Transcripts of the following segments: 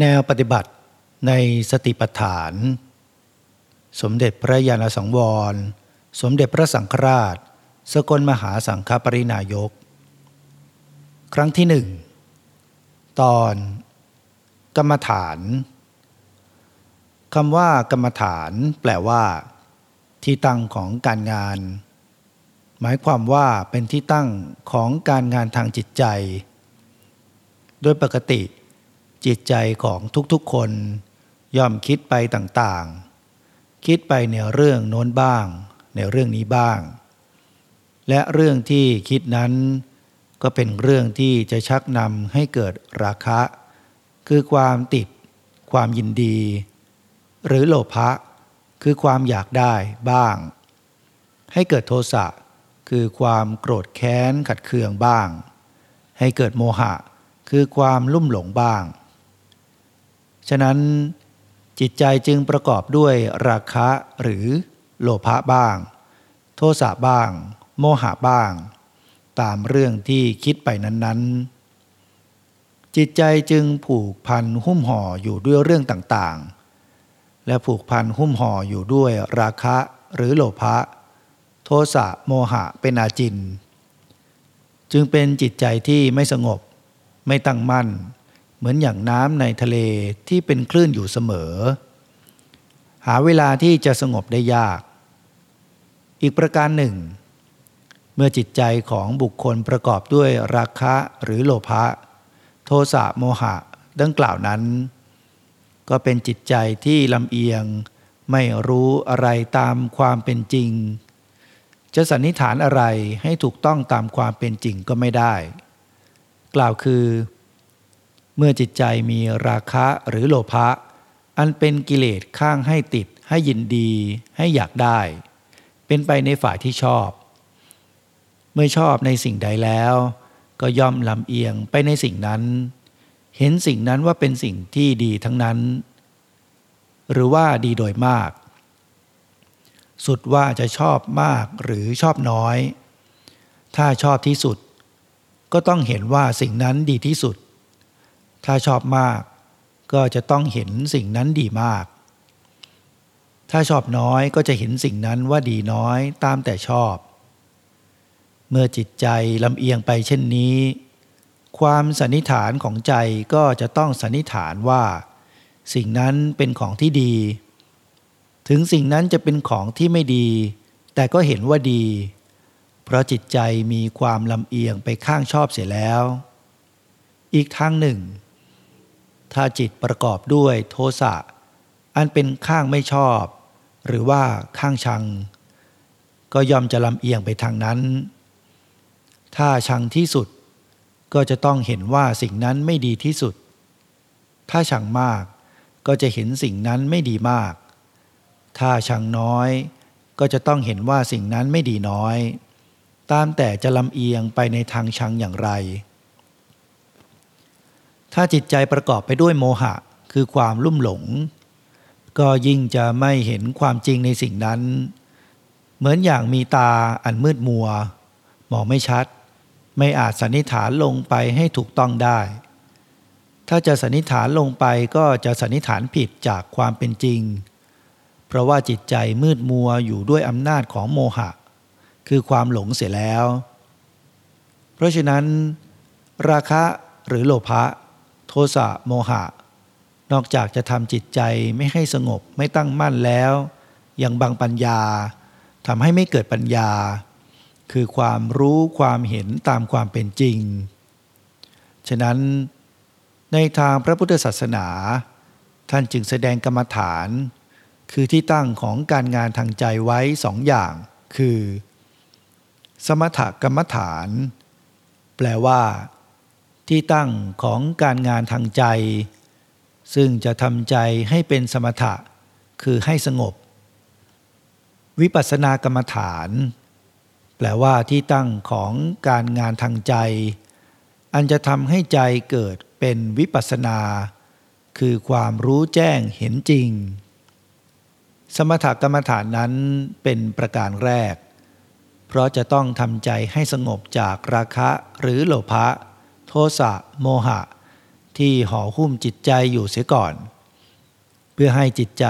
แนวปฏิบัติในสติปัฏฐาน สมเด็จพระยาณสังวร สมเด็จพระสังฆราช สกลมหาสังฆปรินายก ครั้งที่หนึ่งตอนกรรมฐานคำว่ากรรมฐานแปลว่า ที่ตั้งของการงาน หมายความว่าเป็นที่ตั้งของการงานทางจิตใจ โดยปกติ จิตใจของทุกๆคนย่อมคิดไปต่างๆ คิดไปในเรื่องโน้นบ้าง ในเรื่องนี้บ้าง และเรื่องที่คิดนั้น ก็เป็นเรื่องที่จะชักนำให้เกิดราคะ คือความติด ความยินดี หรือโลภะคือความอยากได้บ้าง ให้เกิดโทสะคือความโกรธแค้นขัดเคืองบ้าง ให้เกิดโมหะ คือความลุ่มหลงบ้าง ฉะนั้นจิตใจจึงประกอบด้วยราคะหรือโลภะบ้าง โทสะบ้าง โมหะบ้าง ตามเรื่องที่คิดไปนั้นๆ จิตใจจึงผูกพันหุ้มห่ออยู่ด้วยเรื่องต่างๆ และผูกพันหุ้มห่ออยู่ด้วยราคะหรือโลภะโทสะโมหะเป็นอาจิน จึงเป็นจิตใจที่ไม่สงบ ไม่ตั้งมั่น เหมือนอย่างน้ำในทะเลที่เป็นคลื่นอยู่เสมอ หาเวลาที่จะสงบได้ยาก อีกประการหนึ่ง เมื่อจิตใจของบุคคลประกอบด้วยราคะหรือโลภะโทสะโมหะดังกล่าวนั้น ก็เป็นจิตใจที่ลำเอียงไม่รู้อะไรตามความเป็นจริง จะสันนิษฐานอะไรให้ถูกต้องตามความเป็นจริงก็ไม่ได้ กล่าวคือ เมื่อจิตใจมีราคะหรือโลภะอันเป็นกิเลสข้างให้ติดให้ยินดีให้อยากได้ เป็นไปในฝ่ายที่ชอบ เมื่อชอบในสิ่งใดแล้ว ก็ย่อมลำเอียงไปในสิ่งนั้น เห็นสิ่งนั้นว่าเป็นสิ่งที่ดีทั้งนั้น หรือว่าดีโดยมาก สุดว่าจะชอบมากหรือชอบน้อย ถ้าชอบที่สุด ก็ต้องเห็นว่าสิ่งนั้นดีที่สุด ถ้าชอบมาก ก็จะต้องเห็นสิ่งนั้นดีมาก ถ้าชอบน้อยก็จะเห็นสิ่งนั้นว่าดีน้อยตามแต่ชอบ เมื่อจิตใจลำเอียงไปเช่นนี้ ความสันนิษฐานของใจก็จะต้องสันนิษฐานว่า สิ่งนั้นเป็นของที่ดี ถึงสิ่งนั้นจะเป็นของที่ไม่ดี แต่ก็เห็นว่าดี เพราะจิตใจมีความลำเอียงไปข้างชอบเสียแล้วอีกทางหนึ่ง ถ้าจิตประกอบด้วยโทสะ อันเป็นข้างไม่ชอบ หรือว่าข้างชัง ก็ย่อมจะลำเอียงไปทางนั้น ถ้าชังที่สุด ก็จะต้องเห็นว่าสิ่งนั้นไม่ดีที่สุด ถ้าชังมากก็จะเห็นสิ่งนั้นไม่ดีมาก ถ้าชังน้อย ก็จะต้องเห็นว่าสิ่งนั้นไม่ดีน้อย ตามแต่จะลำเอียงไปในทางชังอย่างไร ถ้าจิตใจประกอบไปด้วยโมหะ คือความลุ่มหลง ก็ยิ่งจะไม่เห็นความจริงในสิ่งนั้น เหมือนอย่างมีตาอันมืดมัว มองไม่ชัด ไม่อาจสันนิษฐานลงไปให้ถูกต้องได้ ถ้าจะสันนิษฐานลงไปก็จะสันนิษฐานผิดจากความเป็นจริง เพราะว่าจิตใจมืดมัวอยู่ด้วยอำนาจของโมหะ คือความหลงเสียแล้ว เพราะฉะนั้น ราคะหรือโลภะ โทสะโมหะ นอกจากจะทำจิตใจไม่ให้สงบไม่ตั้งมั่นแล้ว ยังบังปัญญาทำให้ไม่เกิดปัญญา คือความรู้ความเห็นตามความเป็นจริง ฉะนั้นในทางพระพุทธศาสนา ท่านจึงแสดงกรรมฐาน คือที่ตั้งของการงานทางใจไว้สองอย่าง คือ สมถกรรมฐาน แปลว่า ที่ตั้งของการงานทางใจ ซึ่งจะทำใจให้เป็นสมถะ คือให้สงบ วิปัสสนากรรมฐาน แปลว่าที่ตั้งของการงานทางใจ อันจะทำให้ใจเกิดเป็นวิปัสสนา คือความรู้แจ้งเห็นจริง สมถกรรมฐานนั้นเป็นประการแรก เพราะจะต้องทำใจให้สงบจากราคะหรือโลภะ โทสะโมหะ ที่ห่อหุ้มจิตใจอยู่เสียก่อน เพื่อให้จิตใจ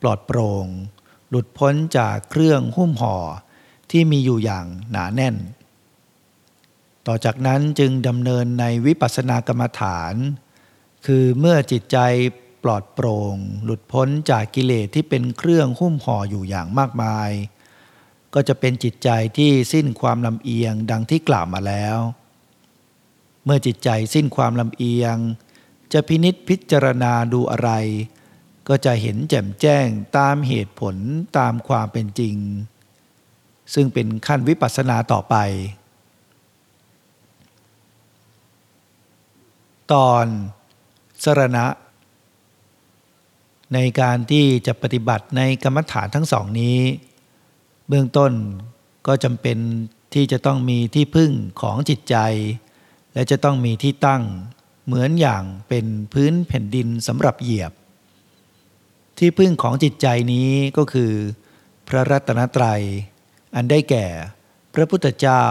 ปลอดโปร่ง หลุดพ้นจากเครื่องหุ้มห่อที่มีอยู่อย่างหนาแน่น ต่อจากนั้นจึงดำเนินในวิปัสสนากรรมฐาน คือเมื่อจิตใจปลอดโปร่ง หลุดพ้นจากกิเลสที่เป็นเครื่องหุ้มห่ออยู่อย่างมากมาย ก็จะเป็นจิตใจที่สิ้นความลำเอียงดังที่กล่าวมาแล้ว เมื่อจิตใจสิ้นความลำเอียง จะพินิษพิจารณาดูอะไร ก็จะเห็นแจ่มแจ้งตามเหตุผลตามความเป็นจริง ซึ่งเป็นขั้นวิปัสสนาต่อไป ตอนสรณะ ในการที่จะปฏิบัติในกรรมฐานทั้งสองนี้ เบื้องต้นก็จำเป็นที่จะต้องมีที่พึ่งของจิตใจ และจะต้องมีที่ตั้งเหมือนอย่างเป็นพื้นแผ่นดินสำหรับเหยียบ ที่พึ่งของจิตใจนี้ก็คือ พระรัตนตรัย อันได้แก่ พระพุทธเจ้า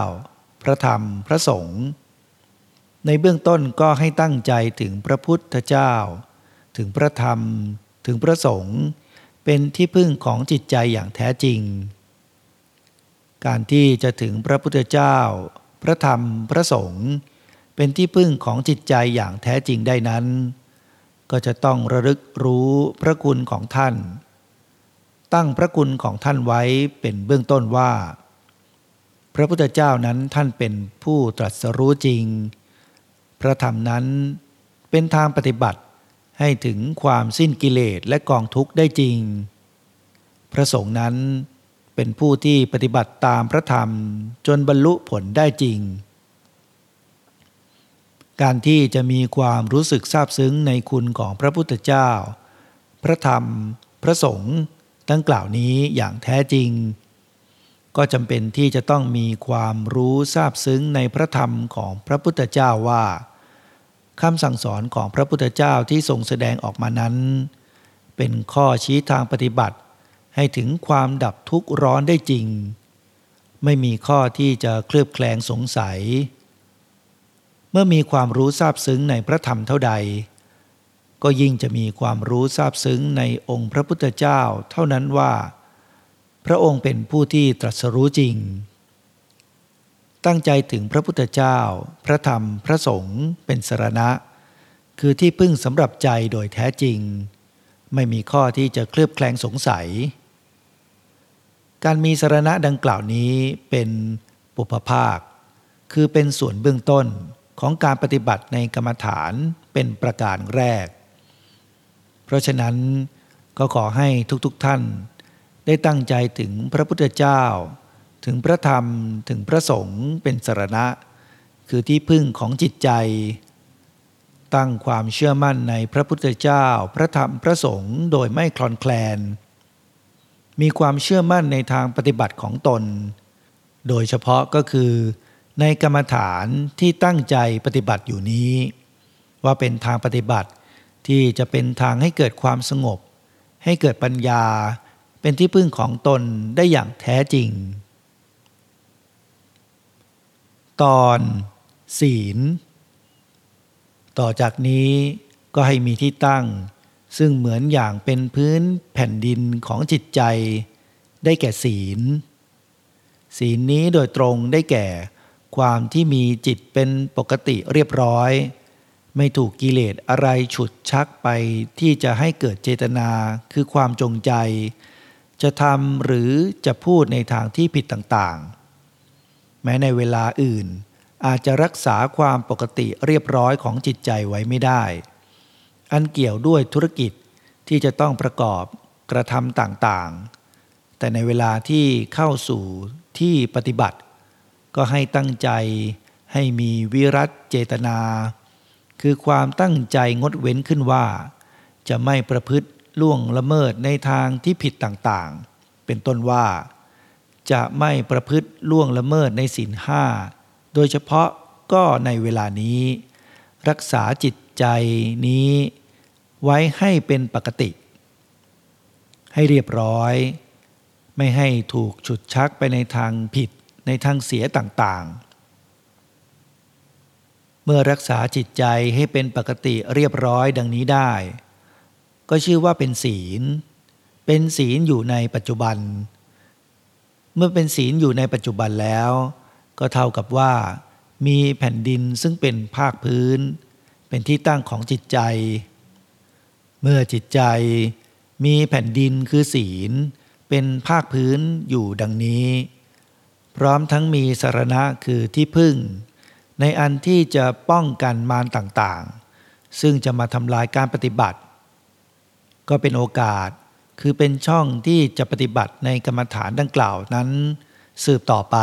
พระธรรมพระสงฆ์ในเบื้องต้นก็ให้ตั้งใจถึงพระพุทธเจ้า ถึงพระธรรม ถึงพระสงฆ์เป็นที่พึ่งของจิตใจอย่างแท้จริง การที่จะถึงพระพุทธเจ้า พระธรรมพระสงฆ์ เป็นที่พึ่งของจิตใจอย่างแท้จริงได้นั้น ก็จะต้องระลึกรู้พระคุณของท่าน ตั้งพระคุณของท่านไว้เป็นเบื้องต้นว่า พระพุทธเจ้านั้นท่านเป็นผู้ตรัสรู้จริง พระธรรมนั้นเป็นทางปฏิบัติให้ถึงความสิ้นกิเลสและกองทุกข์ได้จริง พระสงฆ์นั้นเป็นผู้ที่ปฏิบัติตามพระธรรมจนบรรลุผลได้จริง การที่จะมีความรู้สึกซาบซึ้งในคุณของพระพุทธเจ้า พระธรรม พระสงฆ์ตั้งกล่าวนี้อย่างแท้จริง ก็จำเป็นที่จะต้องมีความรู้ซาบซึ้งในพระธรรมของพระพุทธเจ้าว่าคำสั่งสอนของพระพุทธเจ้าที่ทรงแสดงออกมานั้น เป็นข้อชี้ทางปฏิบัติ ให้ถึงความดับทุกข์ร้อนได้จริง ไม่มีข้อที่จะเคลือบแคลงสงสัย เมื่อมีความรู้ทราบซึ้งในพระธรรมเท่าใด ก็ยิ่งจะมีความรู้ทราบซึ้งในองค์พระพุทธเจ้าเท่านั้นว่า พระองค์เป็นผู้ที่ตรัสรู้จริง ตั้งใจถึงพระพุทธเจ้า พระธรรมพระสงฆ์เป็นสรณะ คือที่พึ่งสำหรับใจโดยแท้จริง ไม่มีข้อที่จะเคลือบแคลงสงสัย การมีสรณะดังกล่าวนี้เป็นปุพภาค คือเป็นส่วนเบื้องต้น ของการปฏิบัติในกรรมฐานเป็นประการแรก เพราะฉะนั้นก็ขอให้ทุกๆทท่าน ได้ตั้งใจถึงพระพุทธเจ้า ถึงพระธรรมถึงพระสงฆ์เป็นสรณะ คือที่พึ่งของจิตใจ ตั้งความเชื่อมั่นในพระพุทธเจ้า พระธรรมพระสงฆ์โดยไม่คลอนแคลน มีความเชื่อมั่นในทางปฏิบัติของตน โดยเฉพาะก็คือ ในกรรมฐานที่ตั้งใจปฏิบัติอยู่นี้ ว่าเป็นทางปฏิบัติที่จะเป็นทางให้เกิดความสงบ ให้เกิดปัญญา เป็นที่พึ่งของตนได้อย่างแท้จริง ตอนศีล ต่อจากนี้ก็ให้มีที่ตั้ง ซึ่งเหมือนอย่างเป็นพื้นแผ่นดินของจิตใจ ได้แก่ศีล ศีลนี้โดยตรงได้แก่ ความที่มีจิตเป็นปกติเรียบร้อย ไม่ถูกกิเลสอะไรฉุดชักไปที่จะให้เกิดเจตนาคือความจงใจ จะทำหรือจะพูดในทางที่ผิดต่างๆ แม้ในเวลาอื่น อาจจะรักษาความปกติเรียบร้อยของจิตใจไว้ไม่ได้ อันเกี่ยวด้วยธุรกิจที่จะต้องประกอบกระทำต่างๆ แต่ในเวลาที่เข้าสู่ที่ปฏิบัติ ก็ให้ตั้งใจให้มีวิรัตเจตนา คือความตั้งใจงดเว้นขึ้นว่า จะไม่ประพฤติล่วงละเมิดในทางที่ผิดต่างๆ เป็นต้นว่า จะไม่ประพฤติล่วงละเมิดในศีลห้าโดยเฉพาะก็ในเวลานี้ รักษาจิตใจนี้ ไว้ให้เป็นปกติ ให้เรียบร้อย ไม่ให้ถูกฉุดชักไปในทางผิด ในทางเสียต่างๆ เมื่อรักษาจิตใจให้เป็นปกติเรียบร้อยดังนี้ได้ ก็ชื่อว่าเป็นศีล เป็นศีลอยู่ในปัจจุบัน เมื่อเป็นศีลอยู่ในปัจจุบันแล้ว ก็เท่ากับว่ามีแผ่นดินซึ่งเป็นภาคพื้น เป็นที่ตั้งของจิตใจ เมื่อจิตใจมีแผ่นดินคือศีล เป็นภาคพื้นอยู่ดังนี้ พร้อมทั้งมีสารณะคือที่พึ่ง ในอันที่จะป้องกันมารต่างๆ ซึ่งจะมาทำลายการปฏิบัติ ก็เป็นโอกาสคือเป็นช่องที่จะปฏิบัติในกรรมฐานดังกล่าวนั้น สืบต่อไป